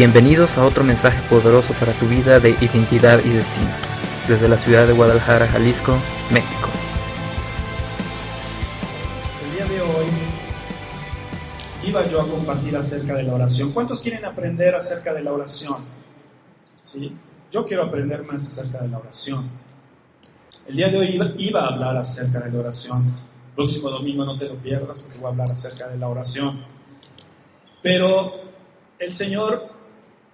Bienvenidos a otro mensaje poderoso para tu vida de identidad y destino, desde la ciudad de Guadalajara, Jalisco, México. El día de hoy iba yo a compartir acerca de la oración. ¿Cuántos quieren aprender acerca de la oración? ¿Sí? Yo quiero aprender más acerca de la oración. El día de hoy iba, a hablar acerca de la oración. Próximo domingo no te lo pierdas porque voy a hablar acerca de la oración. Pero el Señor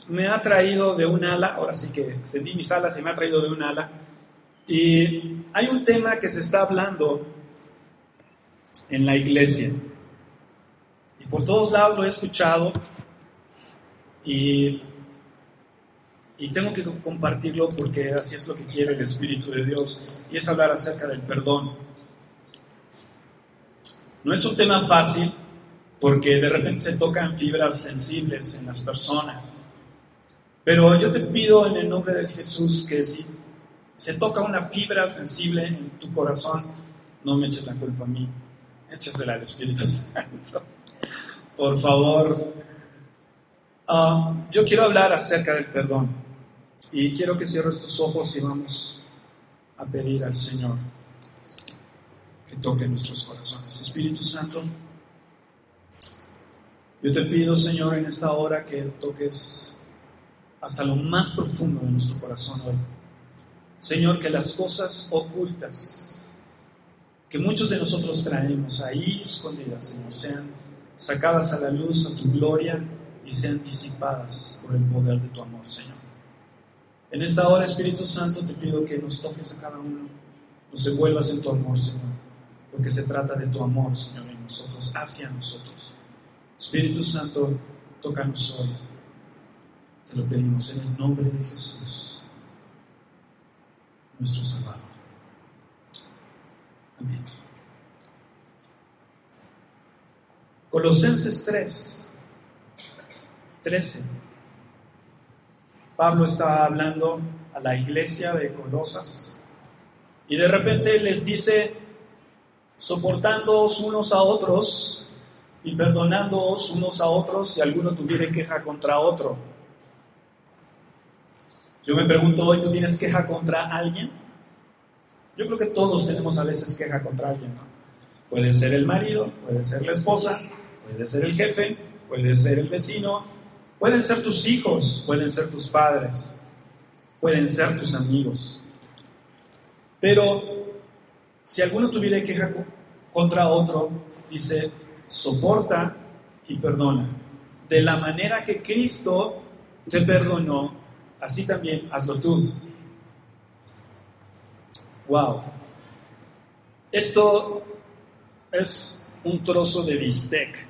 me ha traído de un ala, ahora sí que extendí mis alas y me ha traído de un ala. Y hay un tema que se está hablando en la iglesia. Y por todos lados lo he escuchado y, y tengo que compartirlo porque así es lo que quiere el Espíritu de Dios y es hablar acerca del perdón. No es un tema fácil porque de repente se tocan fibras sensibles en las personas. Pero yo te pido en el nombre de Jesús que si se toca una fibra sensible en tu corazón, no me eches la culpa a mí, échasela al Espíritu Santo. Por favor. Ah, yo quiero hablar acerca del perdón y quiero que cierres tus ojos y vamos a pedir al Señor que toque nuestros corazones. Espíritu Santo, yo te pido, Señor, en esta hora que toques hasta lo más profundo de nuestro corazón hoy. Señor, que las cosas ocultas que muchos de nosotros traemos ahí escondidas, Señor, sean sacadas a la luz a tu gloria y sean disipadas por el poder de tu amor, Señor. En esta hora, Espíritu Santo, te pido que nos toques a cada uno, nos envuelvas en tu amor, Señor, porque se trata de tu amor, Señor, en nosotros, hacia nosotros. Espíritu Santo, tócanos hoy. Te lo pedimos en el nombre de Jesús, nuestro Salvador. Amén. Colosenses 3, 13. Pablo estaba hablando a la iglesia de Colosas y de repente les dice, soportándoos unos a otros y perdonándoos unos a otros si alguno tuviera queja contra otro. Yo me pregunto hoy, ¿tú tienes queja contra alguien? Yo creo que todos tenemos a veces queja contra alguien, ¿no? Puede ser el marido, puede ser la esposa, puede ser el jefe, puede ser el vecino, pueden ser tus hijos, pueden ser tus padres, pueden ser tus amigos. Pero si alguno tuviera queja contra otro, dice, soporta y perdona. De la manera que Cristo te perdonó así también hazlo tú. Wow. Esto es un trozo de bistec.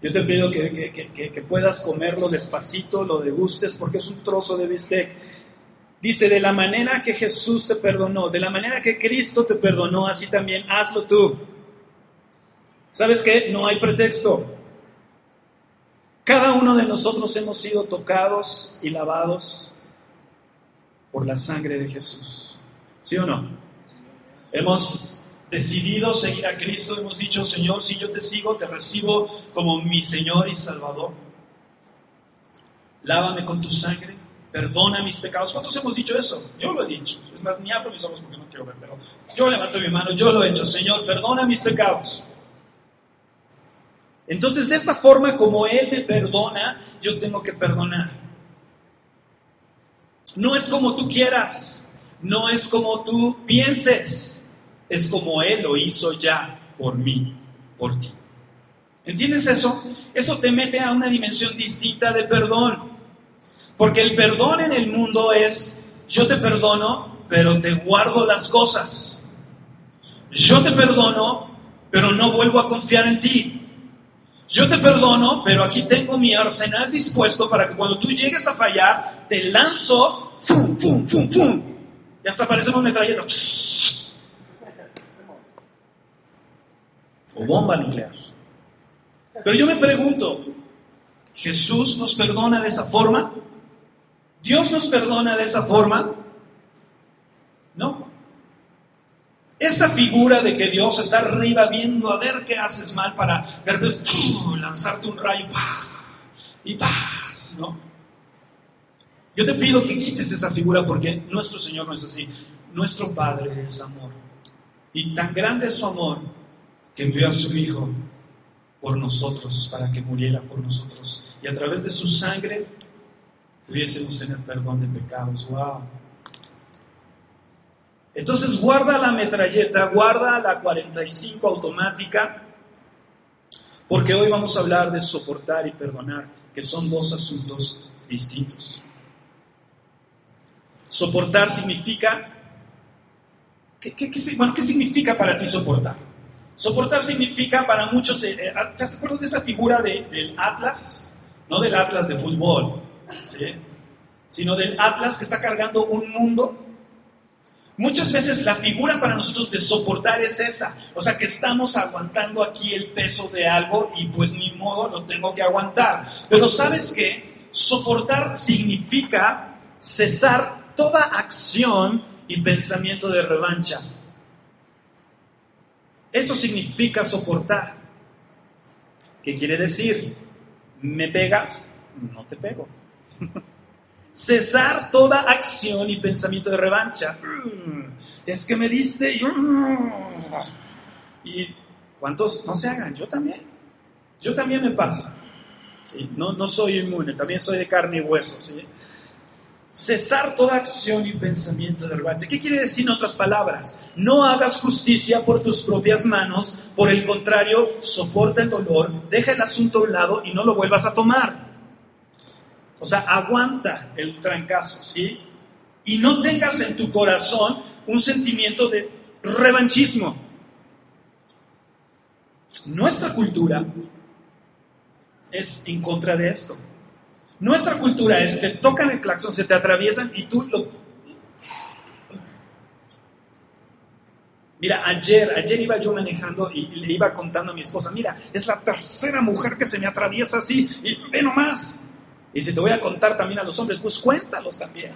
Yo te pido que, puedas comerlo despacito, lo degustes, porque es un trozo de bistec. Dice, de la manera que Jesús te perdonó, de la manera que Cristo te perdonó, así también hazlo tú. ¿Sabes qué? No hay pretexto. Cada uno de nosotros hemos sido tocados y lavados por la sangre de Jesús. ¿Sí o no? Hemos decidido seguir a Cristo, hemos dicho, Señor, si yo te sigo, te recibo como mi Señor y Salvador. Lávame con tu sangre, perdona mis pecados. ¿Cuántos hemos dicho eso? Yo lo he dicho. Es más, ni abro mis ojos porque no quiero ver, pero yo levanto mi mano, yo lo he hecho. Señor, perdona mis pecados. Entonces, de esa forma como Él me perdona, yo tengo que perdonar. No es como tú quieras, no es como tú pienses, es como Él lo hizo ya por mí, por ti. ¿Entiendes eso? Eso te mete a una dimensión distinta de perdón. Porque el perdón en el mundo es, yo te perdono, pero te guardo las cosas. Yo te perdono, pero no vuelvo a confiar en ti. Yo te perdono, pero aquí tengo mi arsenal dispuesto para que cuando tú llegues a fallar, te lanzo, ¡fum, fum, fum, fum! Y hasta parecemos metralleta. O bomba nuclear. Pero yo me pregunto, ¿Jesús nos perdona de esa forma? ¿Dios nos perdona de esa forma? No. Esa figura de que Dios está arriba viendo a ver qué haces mal para lanzarte un rayo y paz, ¿no? Yo te pido que quites esa figura porque nuestro Señor no es así. Nuestro Padre es amor. Y tan grande es su amor que envió a su Hijo por nosotros, para que muriera por nosotros. Y a través de su sangre pudiésemos tener perdón de pecados. ¡Wow! Entonces guarda la metralleta, guarda la 45 automática, porque hoy vamos a hablar de soportar y perdonar, que son dos asuntos distintos. Soportar significa... ¿Qué, ¿qué significa para ti soportar? Soportar significa para muchos... Eh, eh, ¿Te acuerdas de esa figura del Atlas? No del Atlas de fútbol, sino del Atlas que está cargando un mundo Muchas veces la figura para nosotros de soportar es esa, o sea que estamos aguantando aquí el peso de algo y pues ni modo lo tengo que aguantar. Pero sabes que soportar significa cesar toda acción y pensamiento de revancha. Eso significa soportar. ¿Qué quiere decir? ¿Me pegas? No te pego. Cesar toda acción y pensamiento de revancha. Mm, es que me diste y... Mm, y ¿cuántos no se hagan? Yo también. Yo también me pasa. No, no soy inmune, también soy de carne y hueso. Cesar toda acción y pensamiento de revancha. ¿Qué quiere decir en otras palabras? No hagas justicia por tus propias manos, por el contrario, soporta el dolor, deja el asunto a un lado y no lo vuelvas a tomar. O sea, aguanta el trancazo, ¿sí? Y no tengas en tu corazón un sentimiento de revanchismo. Nuestra cultura es en contra de esto. Nuestra cultura es, te tocan el claxon, se te atraviesan y tú lo... Mira, ayer, ayer iba yo manejando y le iba contando a mi esposa, mira, es la tercera mujer que se me atraviesa así y ve nomás. Y si te voy a contar también a los hombres, pues cuéntalos también.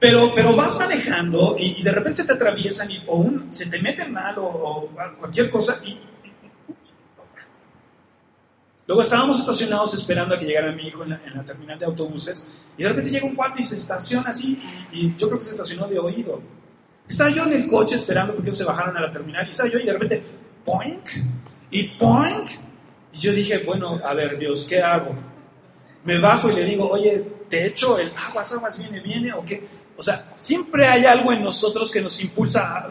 Pero, pero vas manejando y, de repente se te atraviesan y, o se te meten mal o, cualquier cosa y, Luego estábamos estacionados esperando a que llegara mi hijo en la, terminal de autobuses y de repente llega un cuate y se estaciona así y, yo creo que se estacionó de oído. Estaba yo en el coche esperando porque ellos se bajaron a la terminal y estaba yo y de repente, poink, y poink, y yo dije, bueno, a ver, Dios, ¿qué hago? Me bajo y le digo, oye, ¿te echo el aguas, aguas, viene, viene o qué? O sea, siempre hay algo en nosotros que nos impulsa a...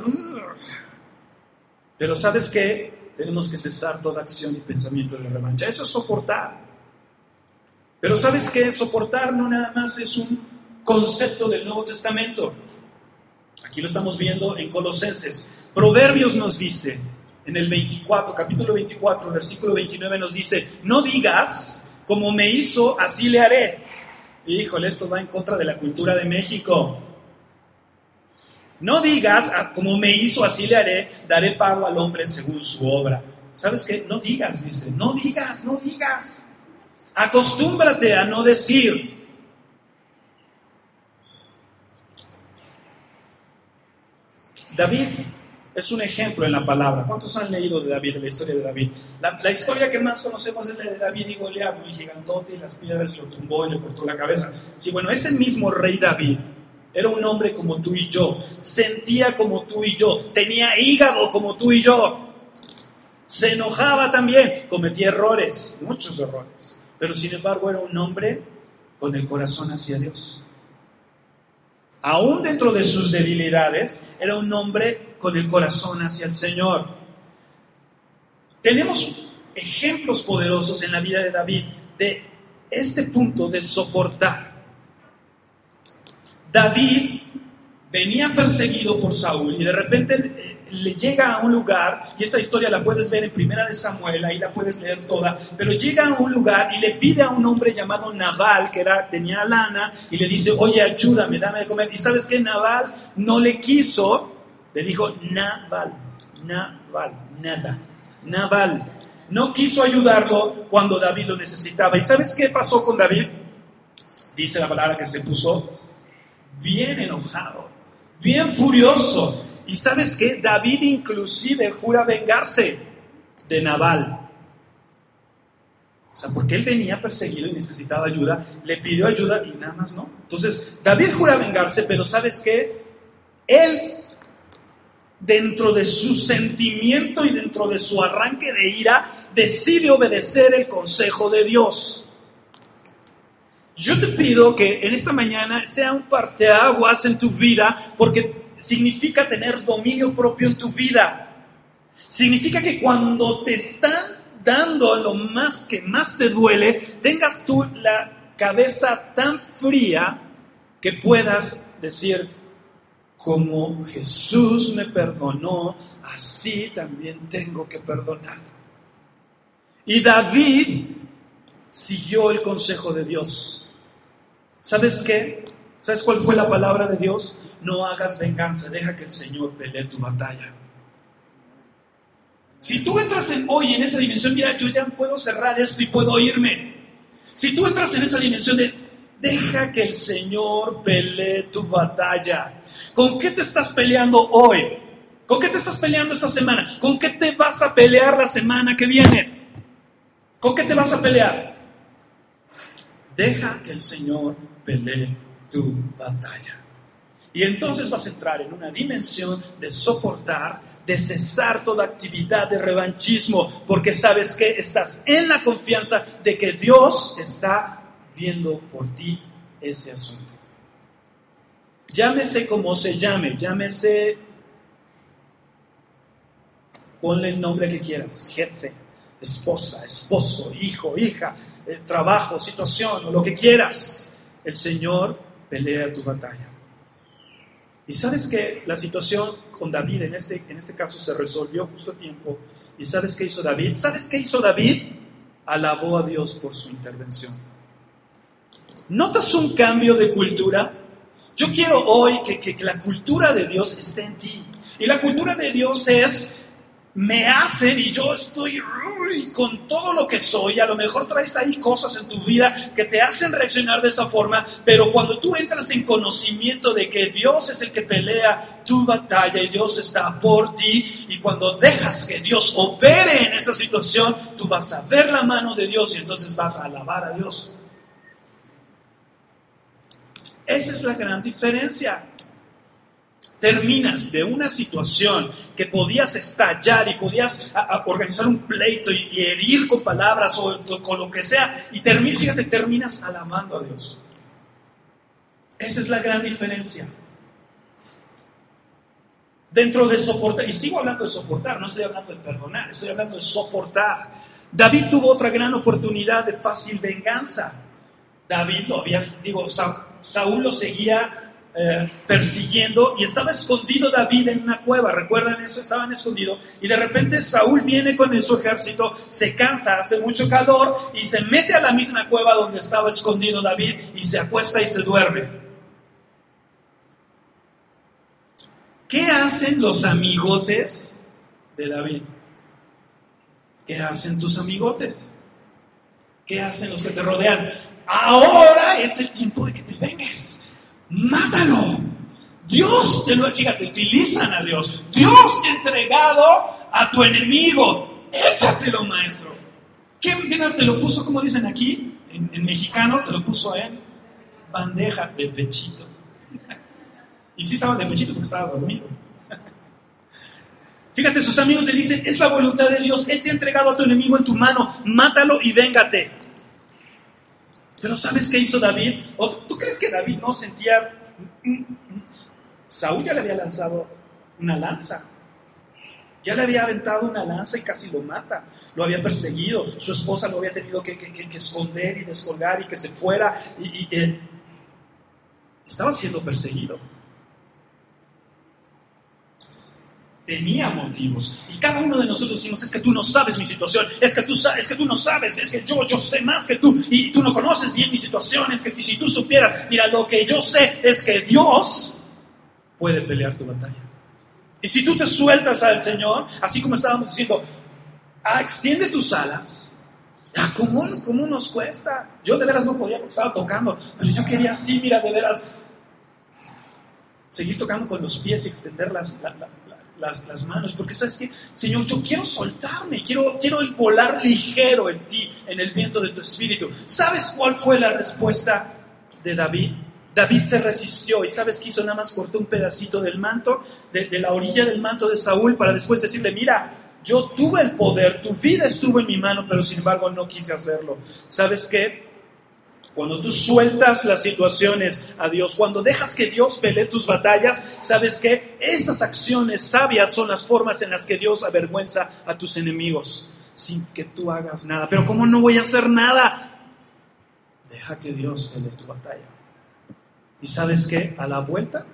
Pero ¿sabes qué? Tenemos que cesar toda acción y pensamiento de revancha. Eso es soportar. Pero ¿sabes qué? Soportar no nada más es un concepto del Nuevo Testamento. Aquí lo estamos viendo en Colosenses. Proverbios nos dice, en el 24, capítulo 24, versículo 29 nos dice, no digas, como me hizo, así le haré. Híjole, esto va en contra de la cultura de México. No digas, como me hizo, así le haré, daré pago al hombre según su obra. ¿Sabes qué? No digas, dice, no digas, no digas. Acostúmbrate a no decir. David es un ejemplo en la palabra. ¿Cuántos han leído de David, de la historia de David? La, historia que más conocemos es la de David y Goliat, muy gigantote, y las piedras lo tumbó y le cortó la cabeza. Sí, bueno, ese mismo rey David era un hombre como tú y yo, sentía como tú y yo, tenía hígado como tú y yo, se enojaba también, cometía errores, muchos errores, pero sin embargo era un hombre con el corazón hacia Dios aún dentro de sus debilidades, era un hombre con el corazón hacia el Señor. Tenemos ejemplos poderosos en la vida de David de este punto de soportar. David venía perseguido por Saúl y de repente eh, le llega a un lugar, y esta historia la puedes ver en Primera de Samuel, ahí la puedes leer toda, pero llega a un lugar y le pide a un hombre llamado Naval, que era, tenía lana, y le dice, oye, ayúdame, dame de comer. Y sabes que Naval no le quiso, le dijo, Naval, Naval, nada, Naval. No quiso ayudarlo cuando David lo necesitaba. ¿Y sabes qué pasó con David? Dice la palabra que se puso bien enojado bien furioso. Y sabes qué? David inclusive jura vengarse de Nabal. O sea, porque él venía perseguido y necesitaba ayuda, le pidió ayuda y nada más no. Entonces, David jura vengarse, pero ¿sabes qué? Él, dentro de su sentimiento y dentro de su arranque de ira, decide obedecer el consejo de Dios. Yo te pido que en esta mañana sea un parteaguas en tu vida, porque significa tener dominio propio en tu vida. Significa que cuando te están dando lo más que más te duele, tengas tú la cabeza tan fría que puedas decir, como Jesús me perdonó, así también tengo que perdonar. Y David siguió el consejo de Dios. ¿Sabes qué? ¿Sabes cuál fue la palabra de Dios? No hagas venganza, deja que el Señor pelee tu batalla. Si tú entras en, hoy en esa dimensión, mira, yo ya puedo cerrar esto y puedo irme. Si tú entras en esa dimensión de, deja que el Señor pelee tu batalla. ¿Con qué te estás peleando hoy? ¿Con qué te estás peleando esta semana? ¿Con qué te vas a pelear la semana que viene? ¿Con qué te vas a pelear? Deja que el Señor pelee tu batalla. Y entonces vas a entrar en una dimensión de soportar, de cesar toda actividad de revanchismo, porque sabes que estás en la confianza de que Dios está viendo por ti ese asunto. Llámese como se llame, llámese, ponle el nombre que quieras, jefe, esposa, esposo, hijo, hija, eh, trabajo, situación o lo que quieras. El Señor pelea tu batalla. Y sabes que la situación con David en este, en este caso se resolvió justo a tiempo. ¿Y sabes qué hizo David? ¿Sabes qué hizo David? Alabó a Dios por su intervención. ¿Notas un cambio de cultura? Yo quiero hoy que, la cultura de Dios esté en ti. Y la cultura de Dios es me hacen y yo estoy con todo lo que soy. A lo mejor traes ahí cosas en tu vida que te hacen reaccionar de esa forma, pero cuando tú entras en conocimiento de que Dios es el que pelea tu batalla y Dios está por ti, y cuando dejas que Dios opere en esa situación, tú vas a ver la mano de Dios y entonces vas a alabar a Dios. Esa es la gran diferencia terminas de una situación que podías estallar y podías organizar un pleito y, herir con palabras o, con lo que sea, y terminas, fíjate, terminas alabando a Dios. Esa es la gran diferencia. Dentro de soportar, y sigo hablando de soportar, no estoy hablando de perdonar, estoy hablando de soportar. David tuvo otra gran oportunidad de fácil venganza. David lo había, digo, Saúl lo seguía eh, persiguiendo y estaba escondido David en una cueva, recuerdan eso, estaban escondidos y de repente Saúl viene con su ejército, se cansa, hace mucho calor y se mete a la misma cueva donde estaba escondido David y se acuesta y se duerme. ¿Qué hacen los amigotes de David? ¿Qué hacen tus amigotes? ¿Qué hacen los que te rodean? Ahora es el tiempo de que te vengas mátalo. Dios te lo, fíjate, utilizan a Dios. Dios te ha entregado a tu enemigo. Échatelo, maestro. ¿Quién mira, te lo puso, como dicen aquí, en, mexicano, te lo puso en bandeja de pechito. Y sí estaba de pechito porque estaba dormido. Fíjate, sus amigos le dicen, es la voluntad de Dios, Él te ha entregado a tu enemigo en tu mano, mátalo y véngate. Pero ¿sabes qué hizo David? ¿O ¿Tú crees que David no sentía... Saúl ya le había lanzado una lanza. Ya le había aventado una lanza y casi lo mata. Lo había perseguido. Su esposa lo había tenido que, esconder y descolgar y que se fuera. Y, y estaba siendo perseguido. Tenía motivos. Y cada uno de nosotros decimos, es que tú no sabes mi situación, es que tú, es que tú no sabes, es que yo, yo sé más que tú y tú no conoces bien mi situación, es que si tú supieras, mira, lo que yo sé es que Dios puede pelear tu batalla. Y si tú te sueltas al Señor, así como estábamos diciendo, ah, extiende tus alas, ah, ¿cómo, ¿cómo nos cuesta? Yo de veras no podía porque estaba tocando, pero yo quería así, mira, de veras, seguir tocando con los pies y extender las, las, las, manos, porque sabes que, Señor, yo quiero soltarme, quiero, quiero volar ligero en ti, en el viento de tu espíritu. ¿Sabes cuál fue la respuesta de David? David se resistió y sabes que hizo nada más cortó un pedacito del manto, de, de la orilla del manto de Saúl, para después decirle, mira, yo tuve el poder, tu vida estuvo en mi mano, pero sin embargo no quise hacerlo. ¿Sabes qué? Cuando tú sueltas las situaciones a Dios, cuando dejas que Dios pelee tus batallas, sabes que esas acciones sabias son las formas en las que Dios avergüenza a tus enemigos, sin que tú hagas nada. Pero ¿cómo no voy a hacer nada? Deja que Dios pelee tu batalla. Y sabes que a la vuelta,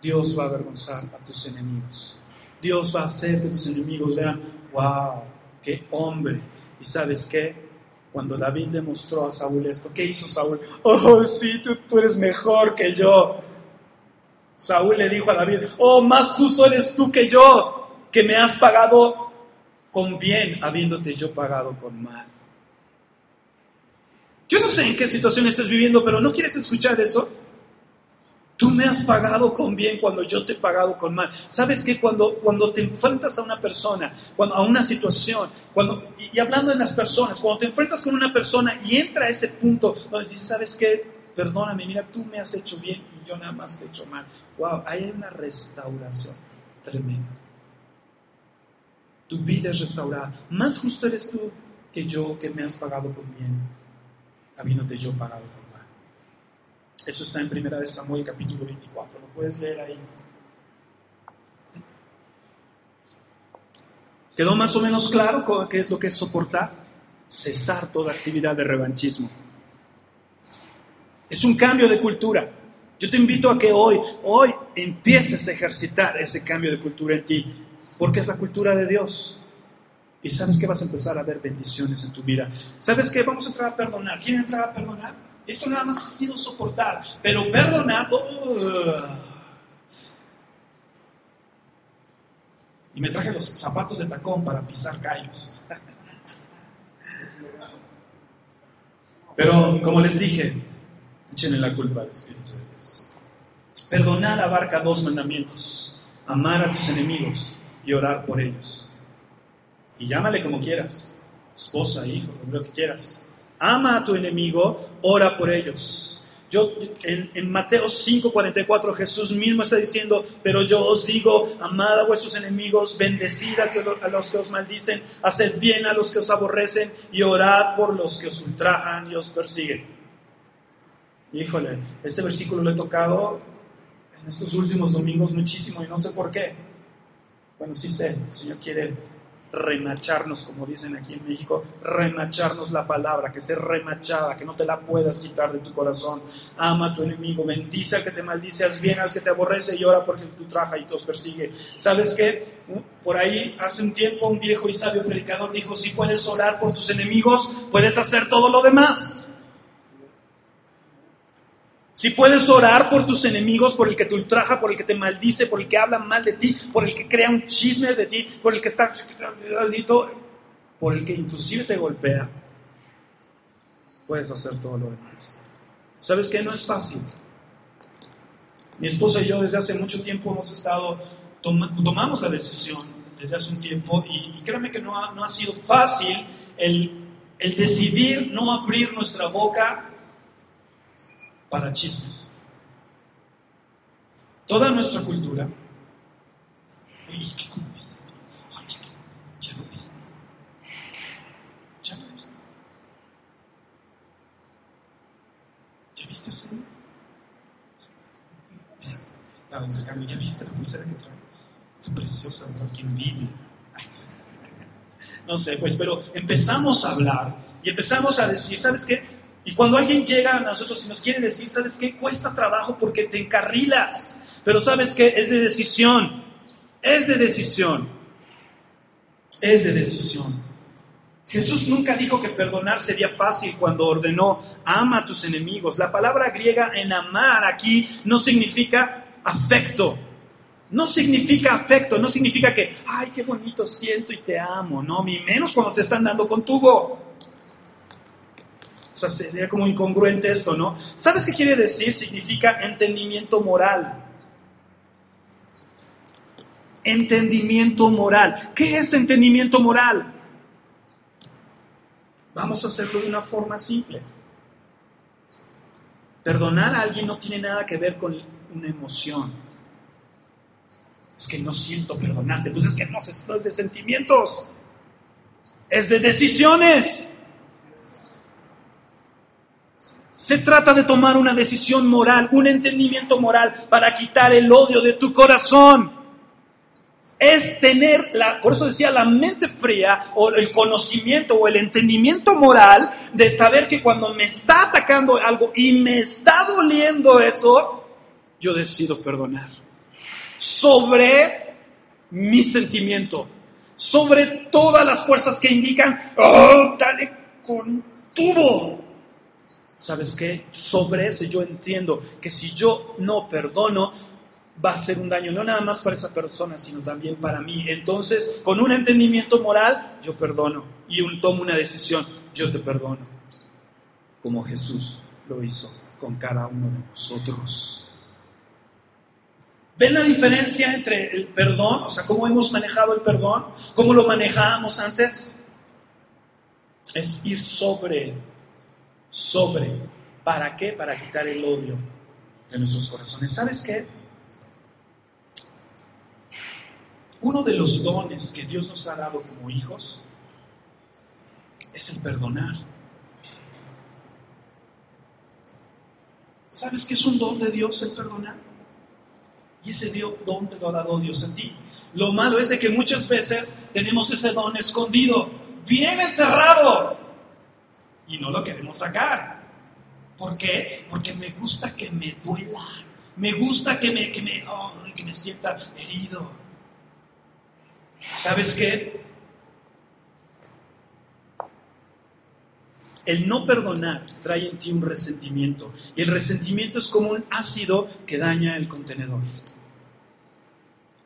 Dios va a avergonzar a tus enemigos. Dios va a hacer que tus enemigos vean, wow, qué hombre. Y sabes qué? Cuando David le mostró a Saúl esto, ¿qué hizo Saúl? Oh, sí, tú, eres mejor que yo. Saúl le dijo a David, oh, más justo eres tú que yo, que me has pagado con bien, habiéndote yo pagado con mal. Yo no sé en qué situación estés viviendo, pero ¿no quieres escuchar eso? Tú me has pagado con bien cuando yo te he pagado con mal. ¿Sabes que cuando, cuando te enfrentas a una persona, a una situación, y, hablando de las personas, cuando te enfrentas con una persona y entra a ese punto donde dices, ¿sabes qué? Perdóname, mira, tú me has hecho bien y yo nada más te he hecho mal. Wow, hay una restauración tremenda. Tu vida es restaurada. Más justo eres tú que yo que me has pagado con bien, habiéndote yo pagado con eso está en Primera de Samuel capítulo 24. Lo puedes leer ahí. ¿Quedó más o menos claro qué es lo que es soportar? Cesar toda actividad de revanchismo. Es un cambio de cultura. Yo te invito a que hoy, hoy empieces a ejercitar ese cambio de cultura en ti, porque es la cultura de Dios. Y sabes que vas a empezar a ver bendiciones en tu vida. ¿Sabes qué? Vamos a entrar a perdonar. ¿Quién entrar a perdonar? Esto nada más ha sido soportar, pero perdonar. y me traje los zapatos de tacón para pisar callos. Pero como les dije, échenle la culpa al Espíritu de Dios. Perdonar abarca dos mandamientos: amar a tus enemigos y orar por ellos. Y llámale como quieras, esposa, hijo, lo que quieras. Ama a tu enemigo, ora por ellos. Yo, en, en Mateo 5:44 Jesús mismo está diciendo, pero yo os digo, amad a vuestros enemigos, bendecid a, los que os maldicen, haced bien a los que os aborrecen y orad por los que os ultrajan y os persiguen. Híjole, este versículo lo he tocado en estos últimos domingos muchísimo y no sé por qué. Bueno, sí sé, el Señor quiere remacharnos, como dicen aquí en México, remacharnos la palabra, que esté remachada, que no te la puedas quitar de tu corazón. Ama a tu enemigo, bendice al que te maldice, haz bien al que te aborrece y ora porque tú traja y te persigue. ¿Sabes qué? Por ahí hace un tiempo un viejo y sabio predicador dijo, si puedes orar por tus enemigos, puedes hacer todo lo demás. Si puedes orar por tus enemigos, por el que te ultraja, por el que te maldice, por el que habla mal de ti, por el que crea un chisme de ti, por el que está por el que inclusive te golpea, puedes hacer todo lo demás. ¿Sabes que No es fácil. Mi esposa y yo desde hace mucho tiempo hemos estado, tomamos la decisión desde hace un tiempo y, créeme que no ha, no ha sido fácil el, el decidir no abrir nuestra boca para chismes. Toda nuestra cultura. ¿Y qué viste? ya lo viste. Ya lo viste. ¿Ya viste eso? Estaba buscando, ¿ya viste la pulsera que trae? Está preciosa, ¿verdad? Qué envidia. No sé, pues, pero empezamos a hablar y empezamos a decir, ¿sabes qué? Y cuando alguien llega a nosotros y nos quiere decir, ¿sabes qué? Cuesta trabajo porque te encarrilas. Pero ¿sabes qué? Es de decisión. Es de decisión. Es de decisión. Jesús nunca dijo que perdonar sería fácil cuando ordenó, ama a tus enemigos. La palabra griega en amar aquí no significa afecto. No significa afecto, no significa que, ay, qué bonito siento y te amo. No, ni menos cuando te están dando con tubo. O sea, sería como incongruente esto, ¿no? ¿Sabes qué quiere decir? Significa entendimiento moral. entendimiento moral. ¿Qué es entendimiento moral? Vamos a hacerlo de una forma simple. Perdonar a alguien no tiene nada que ver con una emoción. Es que no siento perdonarte. Pues es que no, es de sentimientos. Es de decisiones. Se trata de tomar una decisión moral, un entendimiento moral para quitar el odio de tu corazón es tener, por eso decía, la mente fría o el conocimiento o el entendimiento moral de saber que cuando me está atacando algo y me está doliendo eso, yo decido perdonar. Sobre mi sentimiento, sobre todas las fuerzas que indican, oh, dale con tubo. ¿Sabes qué? Sobre ese yo entiendo que si yo no perdono, va a ser un daño no nada más para esa persona, sino también para mí. Entonces, con un entendimiento moral, yo perdono y un, tomo una decisión, yo te perdono, como Jesús lo hizo con cada uno de nosotros. ¿Ven la diferencia entre el perdón? O sea, cómo hemos manejado el perdón, cómo lo manejábamos antes. Es ir sobre, sobre. ¿Para qué? Para quitar el odio de nuestros corazones. ¿Sabes qué? Uno de los dones que Dios nos ha dado como hijos es el perdonar. ¿Sabes qué es un don de Dios el perdonar? Y ese don te lo ha dado Dios a ti. Lo malo es de que muchas veces tenemos ese don escondido, bien enterrado, y no lo queremos sacar. ¿Por qué? Porque me gusta que me duela, me gusta que me, que me, que me sienta herido. ¿Sabes qué? El no perdonar trae en ti un resentimiento. Y el resentimiento es como un ácido que daña el contenedor.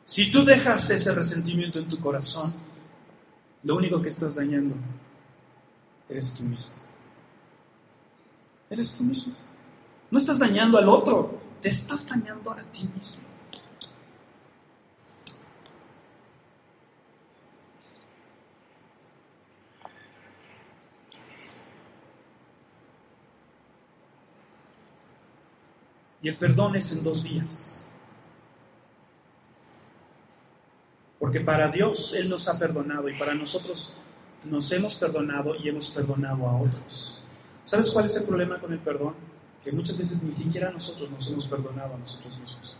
Si tú dejas ese resentimiento en tu corazón, lo único que estás dañando eres tú mismo. Eres tú mismo. No estás dañando al otro, te estás dañando a ti mismo. Y el perdón es en dos vías. Porque para Dios Él nos ha perdonado y para nosotros nos hemos perdonado y hemos perdonado a otros. ¿Sabes cuál es el problema con el perdón? Que muchas veces ni siquiera nosotros nos hemos perdonado a nosotros mismos.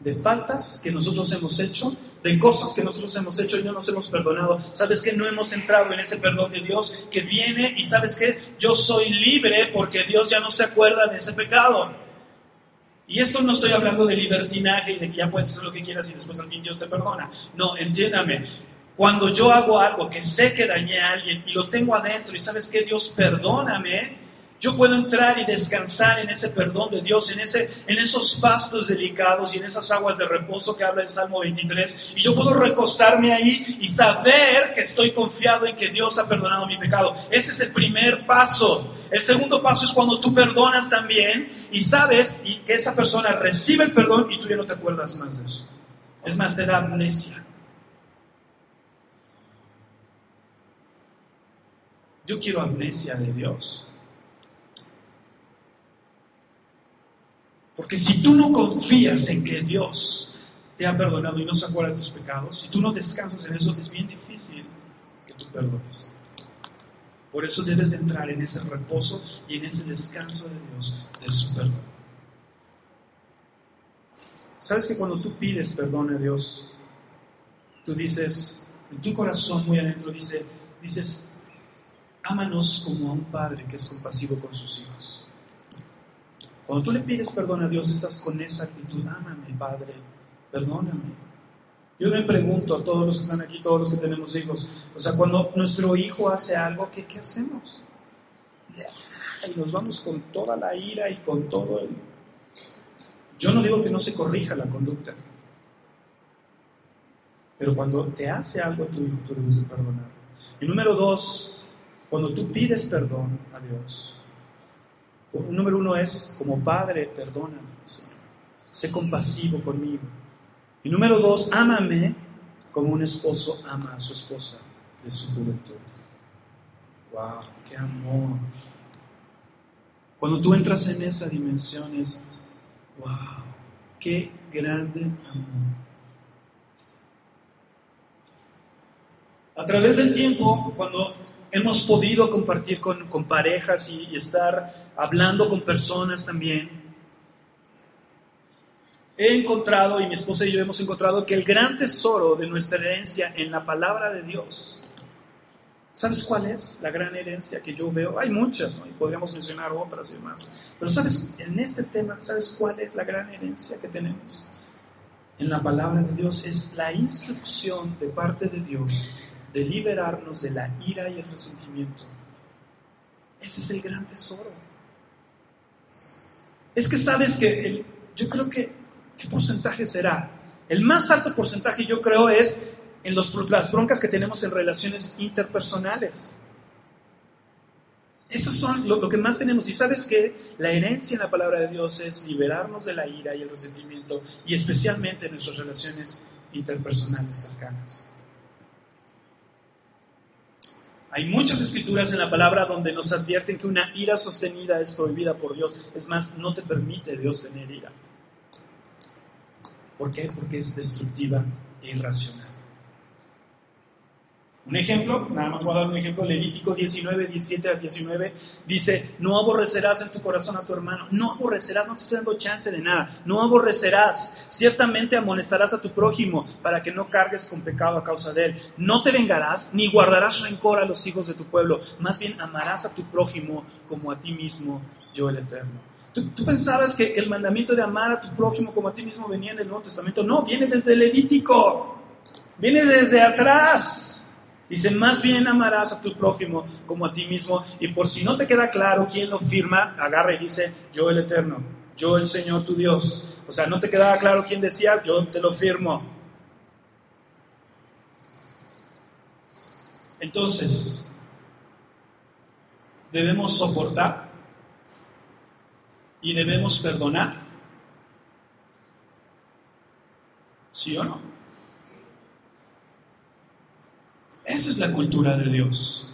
De faltas que nosotros hemos hecho, de cosas que nosotros hemos hecho y no nos hemos perdonado. ¿Sabes que no hemos entrado en ese perdón de Dios que viene y sabes que yo soy libre porque Dios ya no se acuerda de ese pecado? Y esto no estoy hablando de libertinaje y de que ya puedes hacer lo que quieras y después al fin Dios te perdona. No, entiéndame. Cuando yo hago algo que sé que dañé a alguien y lo tengo adentro y sabes que Dios perdóname, yo puedo entrar y descansar en ese perdón de Dios, en, ese, en esos pastos delicados y en esas aguas de reposo que habla el Salmo 23. Y yo puedo recostarme ahí y saber que estoy confiado en que Dios ha perdonado mi pecado. Ese es el primer paso. El segundo paso es cuando tú perdonas también y sabes y que esa persona recibe el perdón y tú ya no te acuerdas más de eso. Es más, te da amnesia. Yo quiero amnesia de Dios. Porque si tú no confías en que Dios te ha perdonado y no se acuerda de tus pecados, si tú no descansas en eso, es bien difícil que tú perdones. Por eso debes de entrar en ese reposo y en ese descanso de Dios, de su perdón. ¿Sabes que cuando tú pides perdón a Dios, tú dices, en tu corazón muy adentro dice, dices, ámanos como a un padre que es compasivo con sus hijos? Cuando tú le pides perdón a Dios, estás con esa actitud, ámame, Padre, perdóname. Yo me pregunto a todos los que están aquí, todos los que tenemos hijos, o sea, cuando nuestro hijo hace algo, ¿qué, hacemos? Y nos vamos con toda la ira y con todo el... Yo no digo que no se corrija la conducta, pero cuando te hace algo tu hijo, tú debes de perdonar. Y número dos, cuando tú pides perdón a Dios, Número uno es, como Padre, perdóname, Sé compasivo conmigo. Y número dos, ámame como un esposo ama a su esposa de su juventud. ¡Wow! ¡Qué amor! Cuando tú entras en esa dimensión es, ¡wow! ¡Qué grande amor! A través del tiempo, cuando hemos podido compartir con, parejas y, y estar hablando con personas también, he encontrado, y mi esposa y yo hemos encontrado, que el gran tesoro de nuestra herencia en la palabra de Dios, ¿sabes cuál es la gran herencia que yo veo? Hay muchas, ¿no? y podríamos mencionar otras y más. Pero ¿sabes? En este tema, ¿sabes cuál es la gran herencia que tenemos? En la palabra de Dios es la instrucción de parte de Dios de liberarnos de la ira y el resentimiento. Ese es el gran tesoro. Es que sabes que yo creo que, ¿qué porcentaje será? El más alto porcentaje yo creo es en los, las broncas que tenemos en relaciones interpersonales. Eso son lo, lo, que más tenemos. Y sabes que la herencia en la palabra de Dios es liberarnos de la ira y el resentimiento, y especialmente en nuestras relaciones interpersonales cercanas. Hay muchas escrituras en la palabra donde nos advierten que una ira sostenida es prohibida por Dios. Es más, no te permite Dios tener ira. ¿Por qué? Porque es destructiva e irracional. Un ejemplo, nada más voy a dar un ejemplo, Levítico 19, 17 a 19, dice, no aborrecerás en tu corazón a tu hermano, no aborrecerás, no te estoy dando chance de nada, no aborrecerás, ciertamente amonestarás a tu prójimo para que no cargues con pecado a causa de él, no te vengarás ni guardarás rencor a los hijos de tu pueblo, más bien amarás a tu prójimo como a ti mismo, yo el Eterno. ¿Tú, ¿Tú, pensabas que el mandamiento de amar a tu prójimo como a ti mismo venía en el Nuevo Testamento? No, viene desde Levítico, viene desde atrás. Dice, más bien amarás a tu prójimo como a ti mismo. Y por si no te queda claro quién lo firma, agarra y dice, yo el Eterno, yo el Señor tu Dios. O sea, no te quedaba claro quién decía, yo te lo firmo. Entonces, debemos soportar y debemos perdonar. ¿Sí o no? Esa es la cultura de Dios.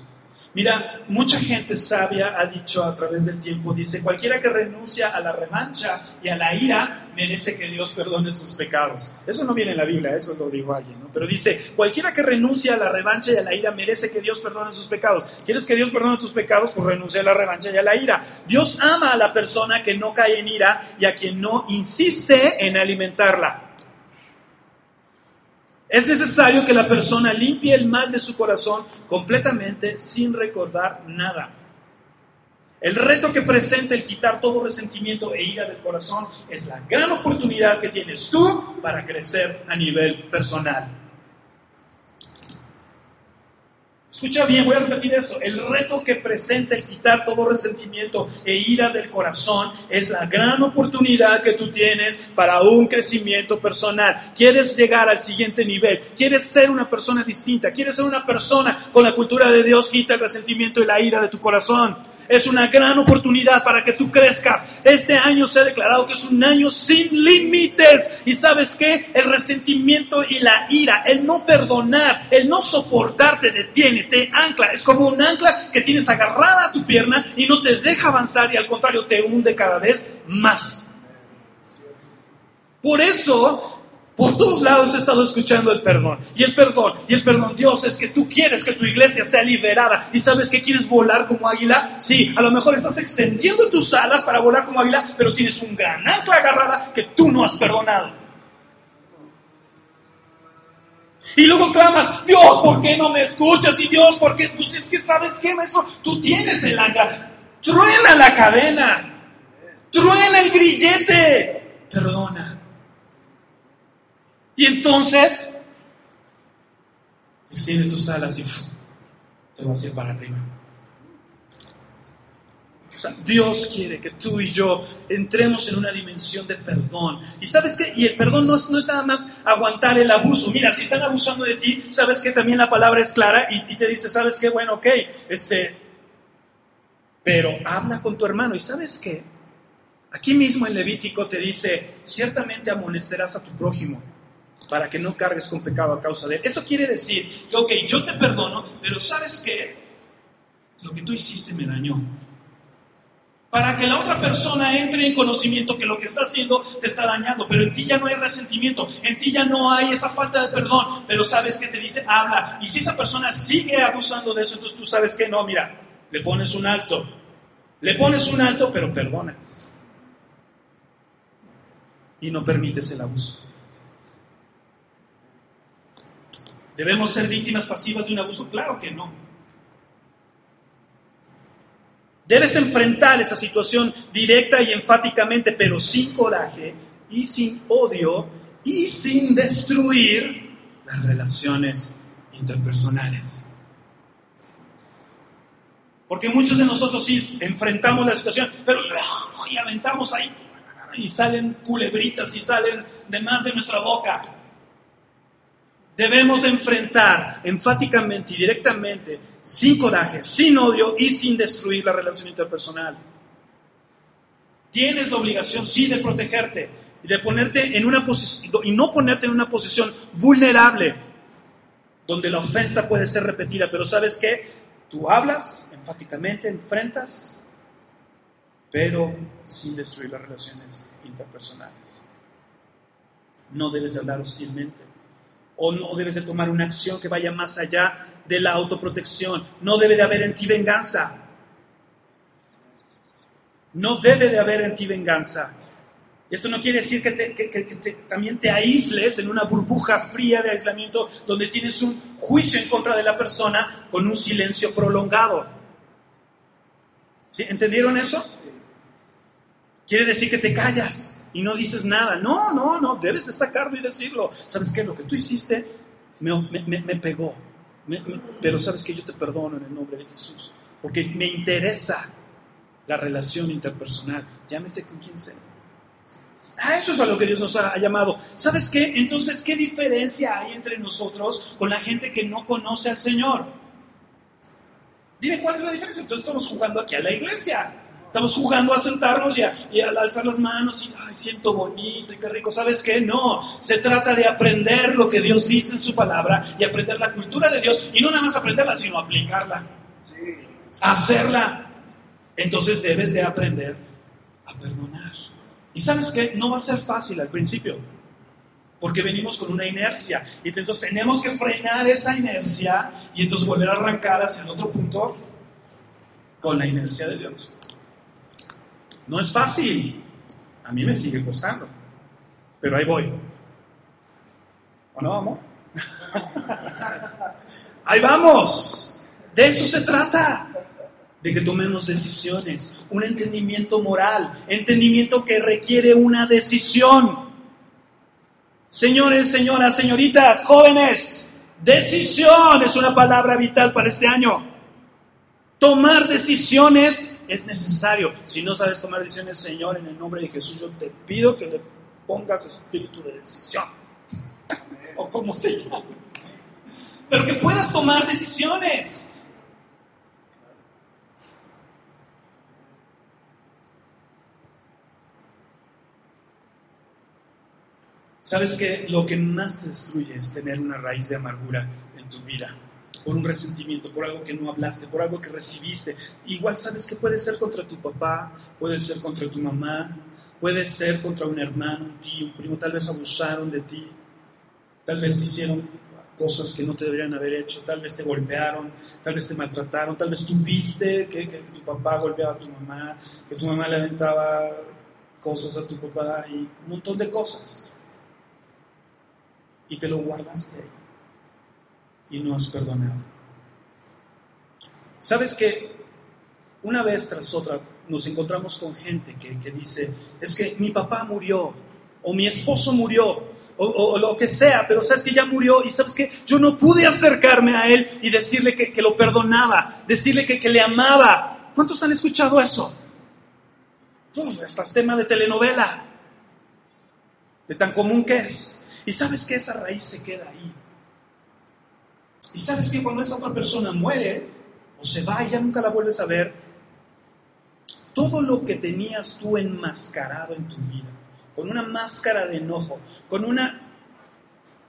Mira, mucha gente sabia ha dicho a través del tiempo, dice, cualquiera que renuncia a la revancha y a la ira merece que Dios perdone sus pecados. Eso no viene en la Biblia, eso lo dijo alguien, ¿no? Pero dice, cualquiera que renuncia a la revancha y a la ira merece que Dios perdone sus pecados. ¿Quieres que Dios perdone tus pecados? Pues renuncia a la revancha y a la ira. Dios ama a la persona que no cae en ira y a quien no insiste en alimentarla. Es necesario que la persona limpie el mal de su corazón completamente sin recordar nada. El reto que presenta el quitar todo resentimiento e ira del corazón es la gran oportunidad que tienes tú para crecer a nivel personal. Escucha bien, voy a repetir esto. El reto que presenta el quitar todo resentimiento e ira del corazón es la gran oportunidad que tú tienes para un crecimiento personal. Quieres llegar al siguiente nivel, quieres ser una persona distinta, quieres ser una persona con la cultura de Dios, quita el resentimiento y la ira de tu corazón. Es una gran oportunidad para que tú crezcas. Este año se ha declarado que es un año sin límites. Y sabes qué? El resentimiento y la ira, el no perdonar, el no soportar te detiene, te ancla. Es como un ancla que tienes agarrada a tu pierna y no te deja avanzar y al contrario te hunde cada vez más. Por eso por todos lados he estado escuchando el perdón y el perdón y el perdón. Dios es que tú quieres que tu iglesia sea liberada y sabes que quieres volar como águila. Sí, a lo mejor estás extendiendo tus alas para volar como águila, pero tienes un gran ancla agarrada que tú no has perdonado. Y luego clamas, Dios, ¿por qué no me escuchas? Y Dios, ¿por qué? Pues es que sabes qué, maestro, tú tienes el ancla. Truena la cadena. Truena el grillete. Perdona. Y entonces, extiende tus alas y te vas a ir para arriba. O sea, Dios quiere que tú y yo entremos en una dimensión de perdón. ¿Y sabes qué? Y el perdón no es, no es nada más aguantar el abuso. Mira, si están abusando de ti, sabes que también la palabra es clara y, te dice, ¿sabes qué? Bueno, ok, este, pero habla con tu hermano. ¿Y sabes qué? Aquí mismo en Levítico te dice, ciertamente amonestarás a tu prójimo para que no cargues con pecado a causa de él. Eso quiere decir que, ok, yo te perdono, pero ¿sabes qué? Lo que tú hiciste me dañó. Para que la otra persona entre en conocimiento que lo que está haciendo te está dañando, pero en ti ya no hay resentimiento, en ti ya no hay esa falta de perdón, pero sabes que te dice, habla. Y si esa persona sigue abusando de eso, entonces tú sabes que no, mira, le pones un alto. Le pones un alto, pero perdonas. Y no permites el abuso. ¿Debemos ser víctimas pasivas de un abuso? Claro que no. Debes enfrentar esa situación directa y enfáticamente, pero sin coraje y sin odio y sin destruir las relaciones interpersonales. Porque muchos de nosotros sí enfrentamos la situación, pero y aventamos ahí y salen culebritas y salen de más de nuestra boca. Debemos de enfrentar enfáticamente y directamente, sin coraje, sin odio y sin destruir la relación interpersonal. Tienes la obligación, sí, de protegerte y de ponerte en una posición y no ponerte en una posición vulnerable donde la ofensa puede ser repetida, pero ¿sabes qué? Tú hablas enfáticamente, enfrentas, pero sin destruir las relaciones interpersonales. No debes de hablar hostilmente o no debes de tomar una acción que vaya más allá de la autoprotección. No debe de haber en ti venganza. No debe de haber en ti venganza. Esto no quiere decir que, también te aísles en una burbuja fría de aislamiento donde tienes un juicio en contra de la persona con un silencio prolongado. ¿Entendieron eso? Quiere decir que te callas y no dices nada. No, no, no, debes de sacarlo y decirlo. ¿Sabes qué? Lo que tú hiciste me, pegó. pero sabes que yo te perdono en el nombre de Jesús. Porque me interesa la relación interpersonal. Llámese con quien sea. A eso es a lo que Dios nos ha llamado. ¿Sabes qué? Entonces, ¿qué diferencia hay entre nosotros con la gente que no conoce al Señor? Dime cuál es la diferencia. Entonces estamos jugando aquí a la iglesia. Estamos jugando a sentarnos y, a, alzar las manos y, ay, siento bonito y qué rico. ¿Sabes qué? No, se trata de aprender lo que Dios dice en su palabra y aprender la cultura de Dios. Y no nada más aprenderla, sino aplicarla. Hacerla. Entonces debes de aprender a perdonar. Y sabes qué? No va a ser fácil al principio. Porque venimos con una inercia. Y entonces tenemos que frenar esa inercia y entonces volver a arrancar hacia el otro punto con la inercia de Dios. No es fácil. A mí me sigue costando. Pero ahí voy. ¿O no, amor? ahí vamos. De eso se trata. De que tomemos decisiones. Un entendimiento moral. Entendimiento que requiere una decisión. Señores, señoras, señoritas, jóvenes. Decisión es una palabra vital para este año. Tomar decisiones es necesario. Si no sabes tomar decisiones, Señor, en el nombre de Jesús, yo te pido que le pongas espíritu de decisión. o como se llama. Pero que puedas tomar decisiones. ¿Sabes que lo que más te destruye es tener una raíz de amargura en tu vida? Por un resentimiento, por algo que no hablaste, por algo que recibiste. Igual sabes que puede ser contra tu papá, puede ser contra tu mamá, puede ser contra un hermano, un tío, un primo, tal vez abusaron de ti, tal vez te hicieron cosas que no te deberían haber hecho, tal vez te golpearon, tal vez te maltrataron, tal vez tú viste que, que tu papá golpeaba a tu mamá, que tu mamá le aventaba cosas a tu papá y un montón de cosas. Y te lo guardaste ahí y no has perdonado. ¿Sabes que una vez tras otra nos encontramos con gente que, dice, es que mi papá murió, o mi esposo murió, o, lo que sea, pero sabes que ya murió y sabes que yo no pude acercarme a él y decirle que, lo perdonaba, decirle que, le amaba. ¿Cuántos han escuchado eso? Uf, hasta es tema de telenovela, de tan común que es. Y sabes que esa raíz se queda ahí. Y sabes que cuando esa otra persona muere o se va y ya nunca la vuelves a ver, todo lo que tenías tú enmascarado en tu vida, con una máscara de enojo, con una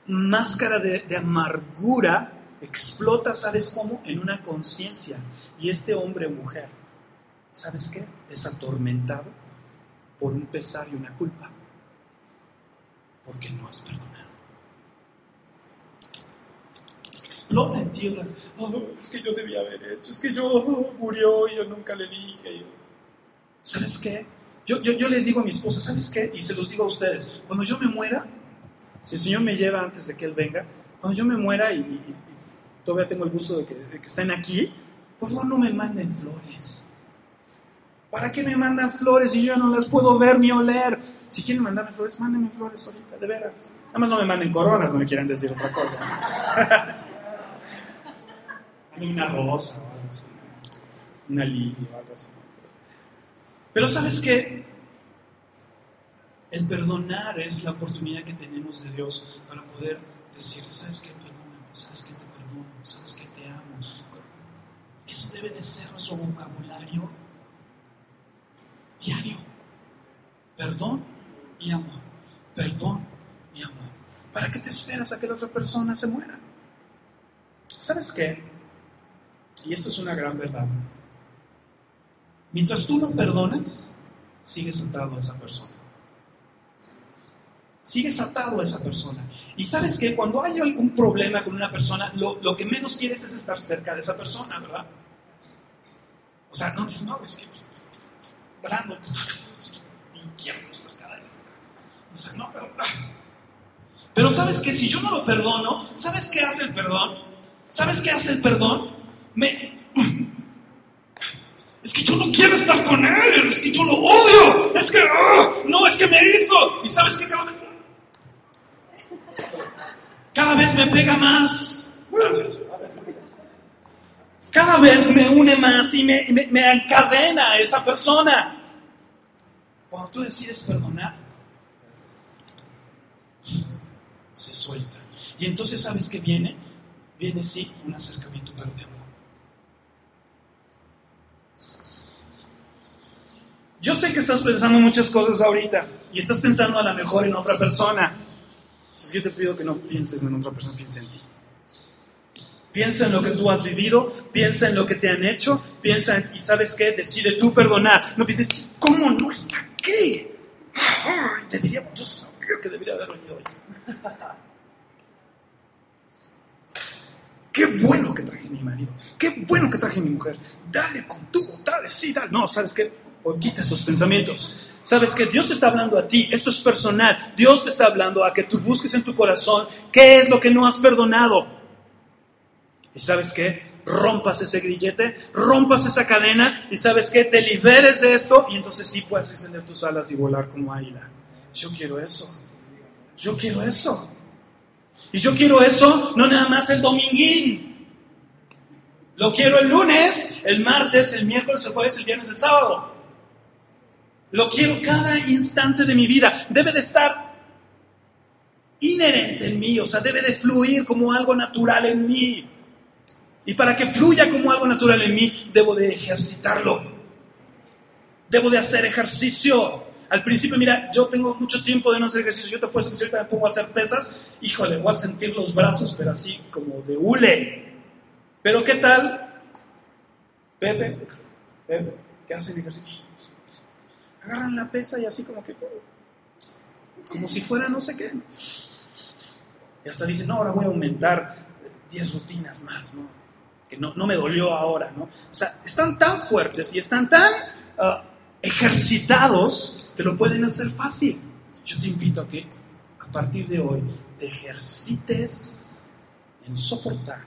máscara de, de amargura explota, ¿sabes cómo? En una conciencia. Y este hombre o mujer, ¿sabes qué? Es atormentado por un pesar y una culpa. Porque no has perdonado. Explota en ti. Oh, es que yo debía haber hecho. Es que yo murió y yo nunca le dije. ¿Sabes qué? Yo, yo, yo le digo a mi esposa, ¿sabes qué? Y se los digo a ustedes. Cuando yo me muera, si el Señor me lleva antes de que Él venga, cuando yo me muera y, todavía tengo el gusto de que, de que estén aquí, por favor no me manden flores. ¿Para qué me mandan flores si yo no las puedo ver ni oler? Si quieren mandarme flores, mándenme flores ahorita, de veras. Nada más no me manden coronas, no me quieran decir otra cosa. Una rosa. Una lilia. Pero ¿sabes qué? El perdonar es la oportunidad que tenemos de Dios para poder decir, ¿sabes qué? Perdóname, ¿sabes qué? Te perdono, ¿sabes qué? Te amo. Eso debe de ser nuestro vocabulario diario. Perdón y amor. Perdón y amor. ¿Para qué te esperas a que la otra persona se muera? ¿Sabes qué? Y esto es una gran verdad. Mientras tú no perdonas, sigues atado a esa persona. Sigues atado a esa persona. Y sabes que cuando hay algún problema con una persona, lo, lo, que menos quieres es estar cerca de esa persona, ¿verdad? O sea, no, no, es que Brando, ni quiero estar cerca de él. O sea, no, pero. Pero sabes que si yo no lo perdono, ¿sabes qué hace el perdón? ¿Sabes qué hace el perdón? Es que yo no quiero estar con él, es que yo lo odio, es que uh, no, es que me hizo. Y sabes qué, cada vez, cada vez me pega más. Gracias. Cada vez me une más y me, encadena a esa persona. Cuando tú decides perdonar, se suelta. Y entonces, ¿sabes qué viene? Viene, sí, un acercamiento pero de amor. Yo sé que estás pensando muchas cosas ahorita y estás pensando a lo mejor en otra persona. Entonces yo te pido que no pienses en otra persona, piensa en ti. Piensa en lo que tú has vivido, piensa en lo que te han hecho, piensa en, y sabes qué, decide tú perdonar. No pienses, ¿cómo no está aquí? debería, yo sabía que debería haber venido hoy. Qué bueno que traje mi marido, qué bueno que traje mi mujer. Dale con tu, dale, sí, dale. No, ¿sabes qué? O quita esos pensamientos. Sabes que Dios te está hablando a ti, esto es personal. Dios te está hablando a que tú busques en tu corazón qué es lo que no has perdonado. Y sabes qué? Rompas ese grillete, rompas esa cadena y sabes qué? Te liberes de esto y entonces sí puedes encender tus alas y volar como águila. Yo quiero eso. Yo quiero eso. Y yo quiero eso no nada más el dominguín. Lo quiero el lunes, el martes, el miércoles, el jueves, el viernes, el sábado. Lo quiero cada instante de mi vida. Debe de estar inherente en mí, o sea, debe de fluir como algo natural en mí. Y para que fluya como algo natural en mí, debo de ejercitarlo. Debo de hacer ejercicio. Al principio, mira, yo tengo mucho tiempo de no hacer ejercicio. Yo te puedo decir que me a hacer pesas. Híjole, voy a sentir los brazos, pero así como de hule. Pero ¿qué tal? Pepe, Pepe, ¿qué hacen ejercicio? Agarran la pesa y así como que, como si fuera no sé qué. Y hasta dicen, no, ahora voy a aumentar 10 rutinas más, ¿no? Que no, no, me dolió ahora, ¿no? O sea, están tan fuertes y están tan uh, ejercitados que lo pueden hacer fácil. Yo te invito a que a partir de hoy te ejercites en soportar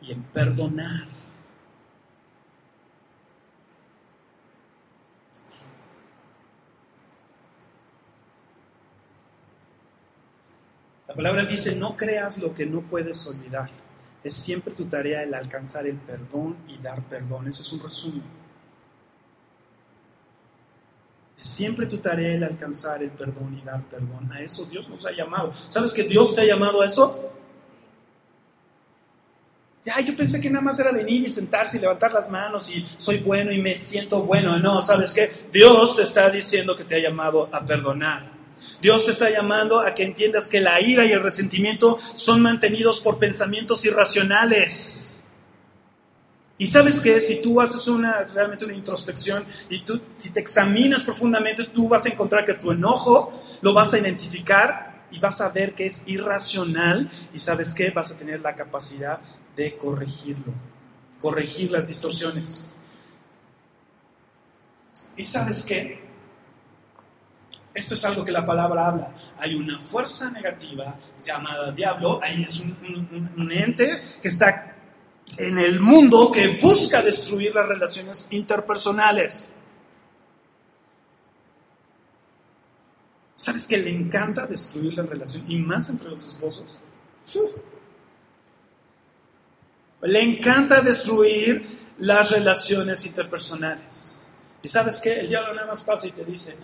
y en perdonar La palabra dice, no creas lo que no puedes olvidar. Es siempre tu tarea el alcanzar el perdón y dar perdón. Eso es un resumen. Es siempre tu tarea el alcanzar el perdón y dar perdón. A eso Dios nos ha llamado. ¿Sabes que Dios te ha llamado a eso? Ya, yo pensé que nada más era venir y sentarse y levantar las manos y soy bueno y me siento bueno. No, ¿sabes qué? Dios te está diciendo que te ha llamado a perdonar. Dios te está llamando a que entiendas que la ira y el resentimiento son mantenidos por pensamientos irracionales. Y sabes que si tú haces una, realmente una introspección y tú, si te examinas profundamente, tú vas a encontrar que tu enojo lo vas a identificar y vas a ver que es irracional y sabes que vas a tener la capacidad de corregirlo, corregir las distorsiones. Y sabes qué? Esto es algo que la palabra habla. Hay una fuerza negativa llamada diablo, ahí es un, ente que está en el mundo que busca destruir las relaciones interpersonales. ¿Sabes que le encanta destruir la relación? Y más entre los esposos. Le encanta destruir las relaciones interpersonales. ¿Y sabes qué? El diablo nada más pasa y te dice,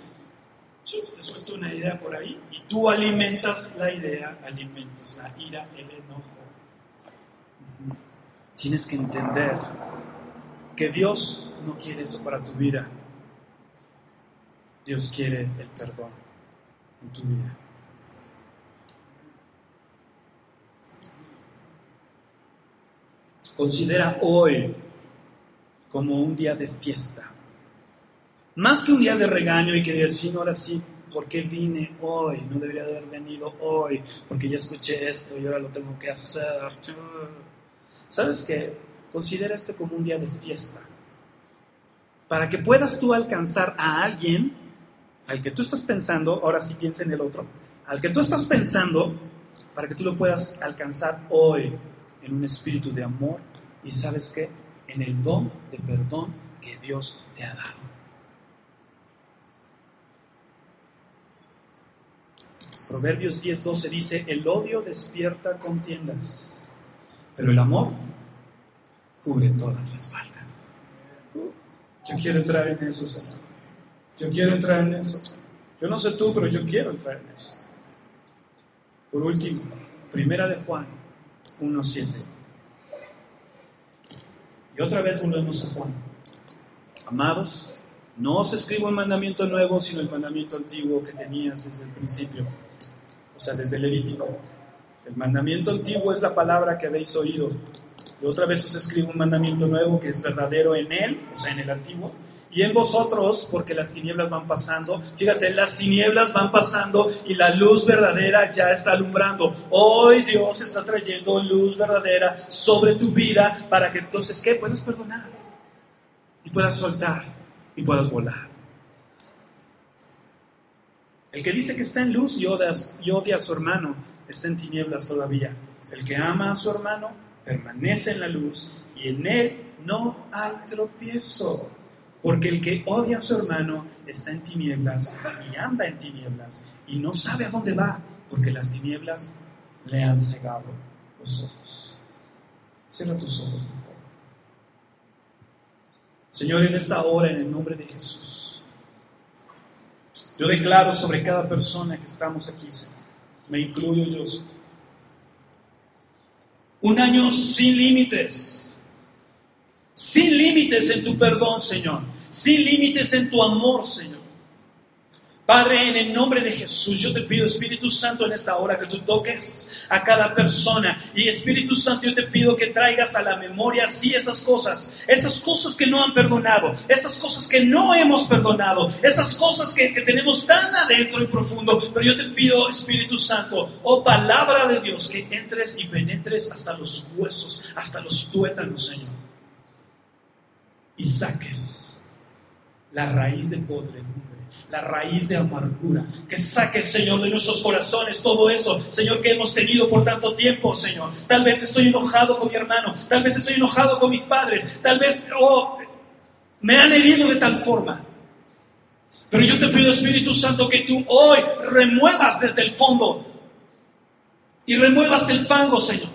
te suelto una idea por ahí y tú alimentas la idea, alimentas la ira, el enojo. Tienes que entender que Dios no quiere eso para tu vida. Dios quiere el perdón en tu vida. Considera hoy como un día de fiesta. Más que un día de regaño y que digas, ahora sí, ¿por qué vine hoy? No debería haber venido hoy, porque ya escuché esto y ahora lo tengo que hacer. ¿Sabes qué? Considera este como un día de fiesta. Para que puedas tú alcanzar a alguien al que tú estás pensando, ahora sí piensa en el otro, al que tú estás pensando, para que tú lo puedas alcanzar hoy en un espíritu de amor y sabes qué, en el don de perdón que Dios te ha dado. Proverbios 10:12 dice, el odio despierta contiendas, pero el amor cubre todas las faltas. Yo quiero entrar en eso, Señor. Yo quiero entrar en eso. Yo no sé tú, pero yo quiero entrar en eso. Por último, Primera de Juan 1.7. Y otra vez volvemos a Juan. Amados, no os escribo un mandamiento nuevo, sino el mandamiento antiguo que tenías desde el principio, o sea, desde Levítico. El mandamiento antiguo es la palabra que habéis oído. Y otra vez os escribo un mandamiento nuevo que es verdadero en él, o sea, en el antiguo, y en vosotros, porque las tinieblas van pasando. Fíjate, las tinieblas van pasando y la luz verdadera ya está alumbrando. Hoy Dios está trayendo luz verdadera sobre tu vida para que entonces, ¿qué? Puedas perdonar y puedas soltar y puedas volar. El que dice que está en luz y odia, y odia a su hermano está en tinieblas todavía. El que ama a su hermano permanece en la luz y en él no hay tropiezo. Porque el que odia a su hermano está en tinieblas y anda en tinieblas y no sabe a dónde va, porque las tinieblas le han cegado los ojos. Cierra tus ojos, por favor. Señor, en esta hora, en el nombre de Jesús, yo declaro sobre cada persona que estamos aquí, me incluyo yo, un año sin límites. Sin límites en tu perdón, Señor, sin límites en tu amor, Señor. Padre, en el nombre de Jesús, yo te pido, Espíritu Santo, en esta hora que tú toques a cada persona. Y Espíritu Santo, yo te pido que traigas a la memoria, sí, esas cosas, esas cosas que no han perdonado, esas cosas que no hemos perdonado, esas cosas que, que tenemos tan adentro y profundo. Pero yo te pido, Espíritu Santo, oh palabra de Dios, que entres y penetres hasta los huesos, hasta los tuétanos, Señor y saques la raíz de podredumbre, la raíz de amargura. Que saques, Señor, de nuestros corazones todo eso, Señor, que hemos tenido por tanto tiempo, Señor. Tal vez estoy enojado con mi hermano, tal vez estoy enojado con mis padres, tal vez oh, me han herido de tal forma. Pero yo te pido, Espíritu Santo, que tú hoy remuevas desde el fondo y remuevas el fango, Señor,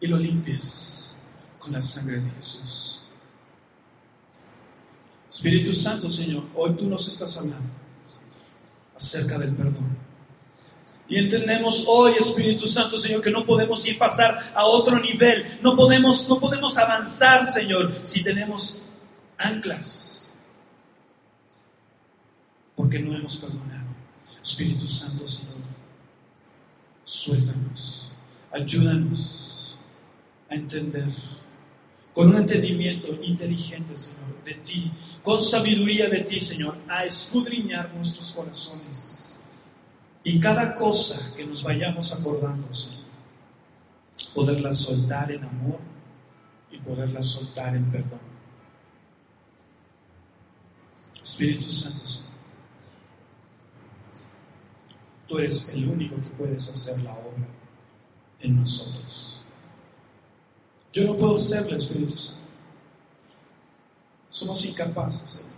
y lo limpies la sangre de Jesús. Espíritu Santo, Señor, hoy tú nos estás hablando acerca del perdón. Y entendemos hoy, Espíritu Santo, Señor, que no podemos ir pasar a otro nivel, no podemos, no podemos avanzar, Señor, si tenemos anclas porque no hemos perdonado. Espíritu Santo, Señor, suéltanos, ayúdanos a entender con un entendimiento inteligente, Señor, de ti, con sabiduría de ti, Señor, a escudriñar nuestros corazones. Y cada cosa que nos vayamos acordando, Señor, poderla soltar en amor y poderla soltar en perdón. Espíritu Santo, Señor, tú eres el único que puedes hacer la obra en nosotros. Yo no puedo serle, Espíritu Santo. Somos incapaces, Señor.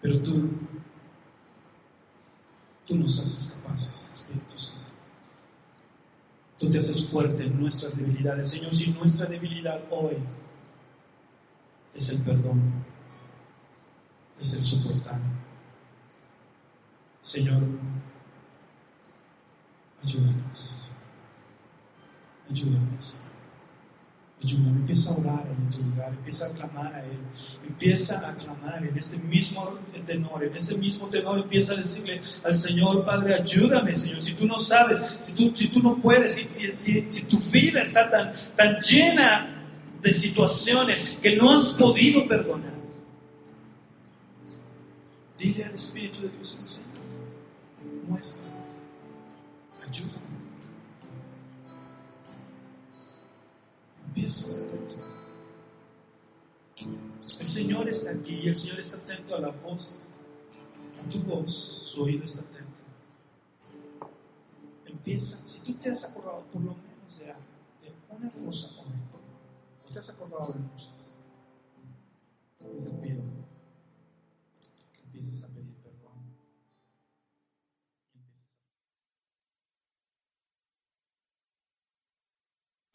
Pero tú, tú nos haces capaces, Espíritu Santo. Tú te haces fuerte en nuestras debilidades. Señor, si nuestra debilidad hoy es el perdón, es el soportar. Señor, ayúdanos. Ayúdanos, Señor. Ayúdame, empieza a orar en tu lugar, empieza a clamar a Él, empieza a clamar en este mismo tenor, en este mismo tenor, empieza a decirle al Señor, Padre, ayúdame, Señor, si tú no sabes, si tú, si tú no puedes, si, tu vida está tan, tan llena de situaciones que no has podido perdonar, dile al Espíritu de Dios Señor, muestra, ayúdame. El Señor está aquí y el Señor está atento a la voz, a tu voz, su oído está atento. Empieza, si tú te has acordado por lo menos de, de una cosa o te has acordado de muchas, te pido que empieces a pedir perdón.